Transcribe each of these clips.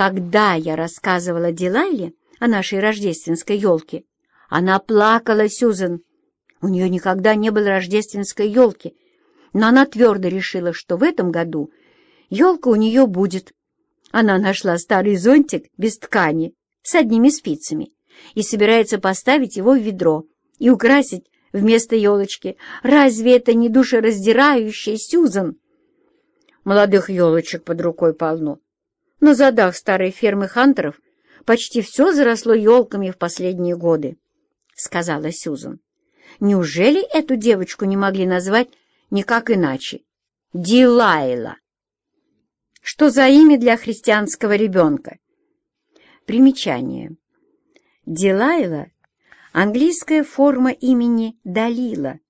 Когда я рассказывала Дилайле о нашей рождественской елке, она плакала, Сюзан. У нее никогда не было рождественской елки, но она твердо решила, что в этом году елка у нее будет. Она нашла старый зонтик без ткани с одними спицами и собирается поставить его в ведро и украсить вместо елочки. Разве это не душераздирающая Сюзан? Молодых елочек под рукой полно. На задах старой фермы Хантеров почти все заросло елками в последние годы, — сказала Сюзан. Неужели эту девочку не могли назвать никак иначе? Дилайла. Что за имя для христианского ребенка? Примечание. Дилайла — английская форма имени Далила,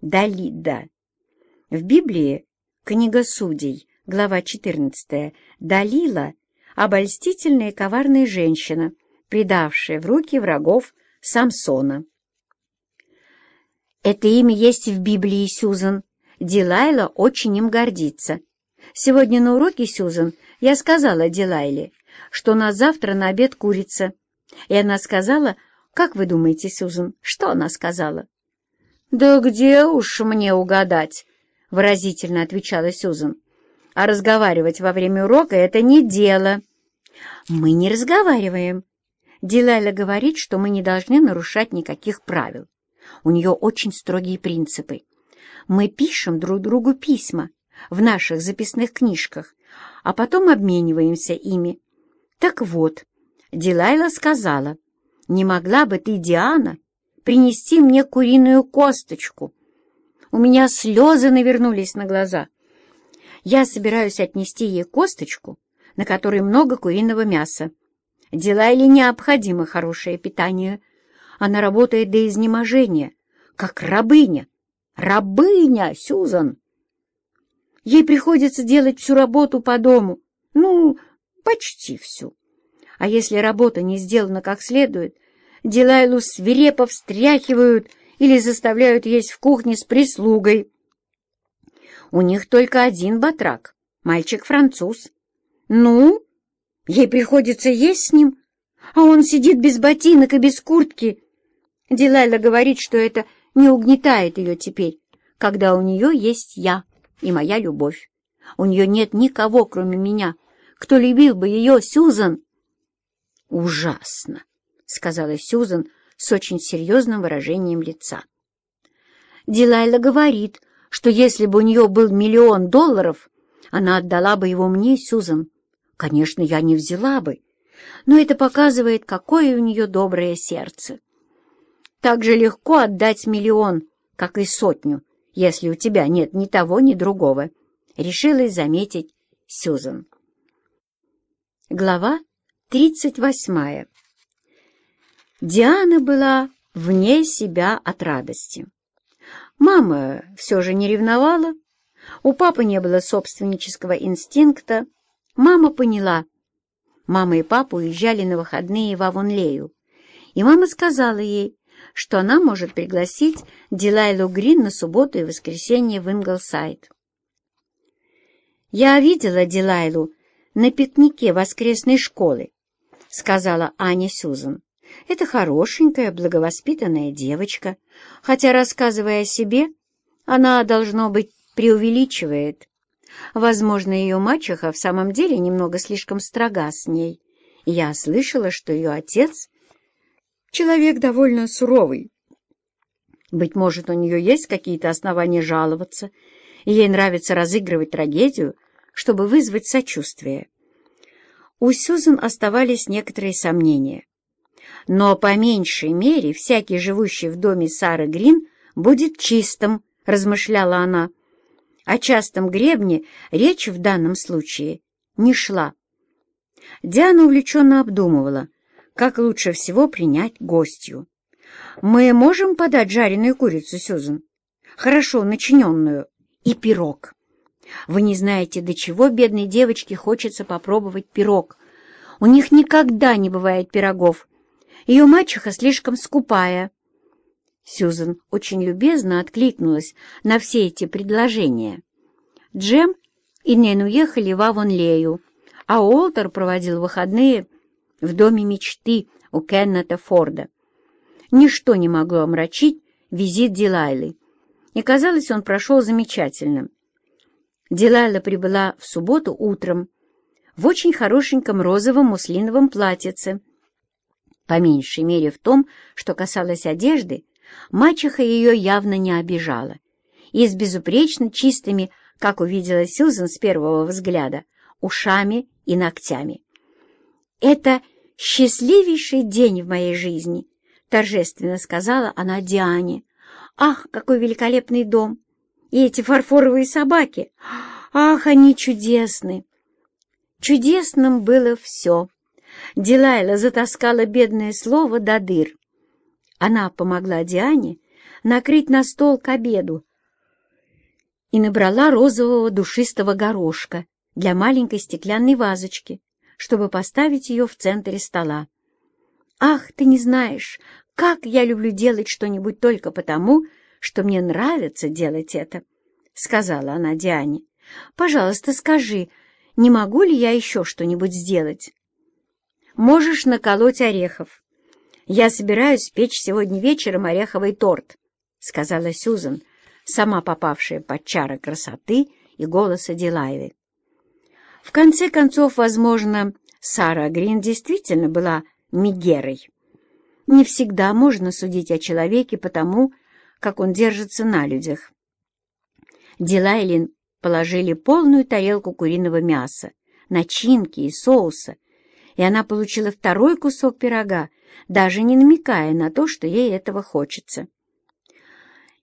Далида. В Библии, книга Судей, глава 14, Далила — обольстительная и коварная женщина, предавшая в руки врагов Самсона. Это имя есть в Библии, Сюзан. Дилайла очень им гордится. Сегодня на уроке, Сюзан, я сказала Дилайле, что на завтра на обед курица. И она сказала, как вы думаете, Сюзан, что она сказала? «Да где уж мне угадать?» — выразительно отвечала Сюзан а разговаривать во время урока — это не дело. Мы не разговариваем. Дилайла говорит, что мы не должны нарушать никаких правил. У нее очень строгие принципы. Мы пишем друг другу письма в наших записных книжках, а потом обмениваемся ими. Так вот, Дилайла сказала, «Не могла бы ты, Диана, принести мне куриную косточку?» У меня слезы навернулись на глаза. Я собираюсь отнести ей косточку, на которой много куриного мяса. Дела или необходимо хорошее питание. Она работает до изнеможения, как рабыня. Рабыня, Сюзан! Ей приходится делать всю работу по дому. Ну, почти всю. А если работа не сделана как следует, Дилайлу свирепо встряхивают или заставляют есть в кухне с прислугой. У них только один батрак, мальчик-француз. Ну, ей приходится есть с ним, а он сидит без ботинок и без куртки. Дилайла говорит, что это не угнетает ее теперь, когда у нее есть я и моя любовь. У нее нет никого, кроме меня, кто любил бы ее, Сюзан. «Ужасно», — сказала Сюзан с очень серьезным выражением лица. Дилайла говорит, что если бы у нее был миллион долларов, она отдала бы его мне, Сюзан. Конечно, я не взяла бы, но это показывает, какое у нее доброе сердце. Так же легко отдать миллион, как и сотню, если у тебя нет ни того, ни другого, — решилась заметить Сюзан. Глава тридцать восьмая. Диана была вне себя от радости. Мама все же не ревновала. У папы не было собственнического инстинкта. Мама поняла. Мама и папа уезжали на выходные в Авонлею. И мама сказала ей, что она может пригласить Дилайлу Грин на субботу и воскресенье в Инглсайд. «Я видела Дилайлу на пикнике воскресной школы», — сказала Аня Сюзан. Это хорошенькая, благовоспитанная девочка, хотя, рассказывая о себе, она, должно быть, преувеличивает. Возможно, ее мачеха в самом деле немного слишком строга с ней. Я слышала, что ее отец — человек довольно суровый. Быть может, у нее есть какие-то основания жаловаться, и ей нравится разыгрывать трагедию, чтобы вызвать сочувствие. У Сюзан оставались некоторые сомнения. Но по меньшей мере всякий, живущий в доме Сары Грин, будет чистым, размышляла она. О частом гребне речь в данном случае не шла. Диана увлеченно обдумывала, как лучше всего принять гостью. «Мы можем подать жареную курицу, Сюзан? Хорошо начиненную. И пирог. Вы не знаете, до чего бедной девочке хочется попробовать пирог. У них никогда не бывает пирогов, ее мачеха слишком скупая. Сюзан очень любезно откликнулась на все эти предложения. Джем и Нэн уехали в Авонлею, а Уолтер проводил выходные в доме мечты у Кеннета Форда. Ничто не могло омрачить визит Дилайлы, и, казалось, он прошел замечательно. Дилайла прибыла в субботу утром в очень хорошеньком розовом муслиновом платьице. По меньшей мере в том, что касалось одежды, мачеха ее явно не обижала, и с безупречно чистыми, как увидела Сьюзен с первого взгляда, ушами и ногтями. «Это счастливейший день в моей жизни», — торжественно сказала она Диане. «Ах, какой великолепный дом! И эти фарфоровые собаки! Ах, они чудесны!» Чудесным было все. Дилайла затаскала бедное слово до дыр. Она помогла Диане накрыть на стол к обеду и набрала розового душистого горошка для маленькой стеклянной вазочки, чтобы поставить ее в центре стола. «Ах, ты не знаешь, как я люблю делать что-нибудь только потому, что мне нравится делать это», — сказала она Диане. «Пожалуйста, скажи, не могу ли я еще что-нибудь сделать?» «Можешь наколоть орехов. Я собираюсь печь сегодня вечером ореховый торт», — сказала Сюзан, сама попавшая под чары красоты и голоса Дилайлы. В конце концов, возможно, Сара Грин действительно была Мегерой. Не всегда можно судить о человеке по тому, как он держится на людях. Дилайлин положили полную тарелку куриного мяса, начинки и соуса, и она получила второй кусок пирога, даже не намекая на то, что ей этого хочется.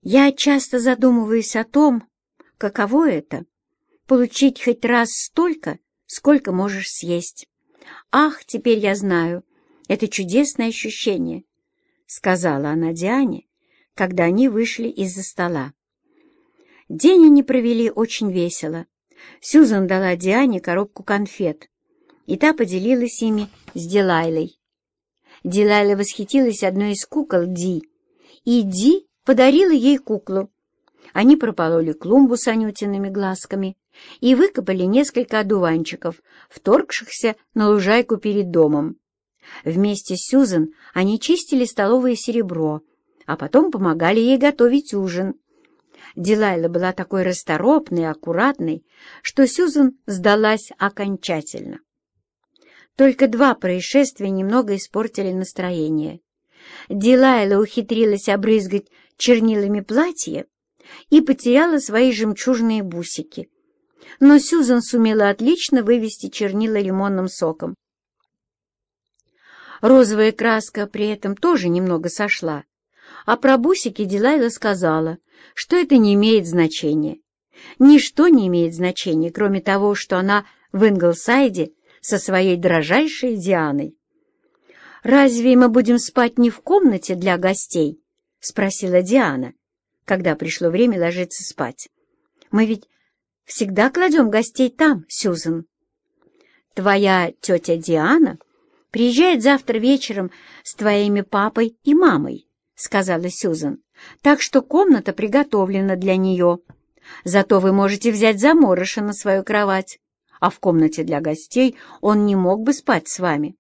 Я часто задумываюсь о том, каково это — получить хоть раз столько, сколько можешь съесть. Ах, теперь я знаю, это чудесное ощущение, — сказала она Диане, когда они вышли из-за стола. День они провели очень весело. Сюзан дала Диане коробку конфет, и та поделилась ими с Дилайлой. Дилайла восхитилась одной из кукол Ди, и Ди подарила ей куклу. Они пропололи клумбу с анютиными глазками и выкопали несколько одуванчиков, вторгшихся на лужайку перед домом. Вместе с Сюзан они чистили столовое серебро, а потом помогали ей готовить ужин. Дилайла была такой расторопной и аккуратной, что Сюзан сдалась окончательно. Только два происшествия немного испортили настроение. Дилайла ухитрилась обрызгать чернилами платье и потеряла свои жемчужные бусики. Но Сюзан сумела отлично вывести чернила лимонным соком. Розовая краска при этом тоже немного сошла, а про бусики Дилайла сказала, что это не имеет значения. Ничто не имеет значения, кроме того, что она в Инглсайде со своей дрожайшей Дианой. «Разве мы будем спать не в комнате для гостей?» — спросила Диана, когда пришло время ложиться спать. «Мы ведь всегда кладем гостей там, Сюзан». «Твоя тетя Диана приезжает завтра вечером с твоими папой и мамой», — сказала Сюзан, «так что комната приготовлена для нее. Зато вы можете взять заморыша на свою кровать, а в комнате для гостей он не мог бы спать с вами».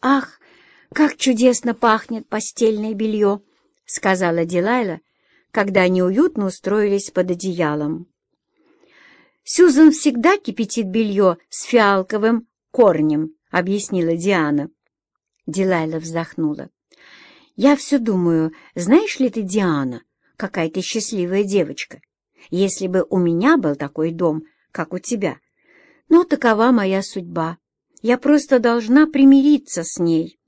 «Ах, как чудесно пахнет постельное белье!» — сказала Дилайла, когда они уютно устроились под одеялом. «Сюзан всегда кипятит белье с фиалковым корнем», — объяснила Диана. Дилайла вздохнула. «Я все думаю, знаешь ли ты, Диана, какая ты счастливая девочка, если бы у меня был такой дом, как у тебя. Но такова моя судьба. Я просто должна примириться с ней».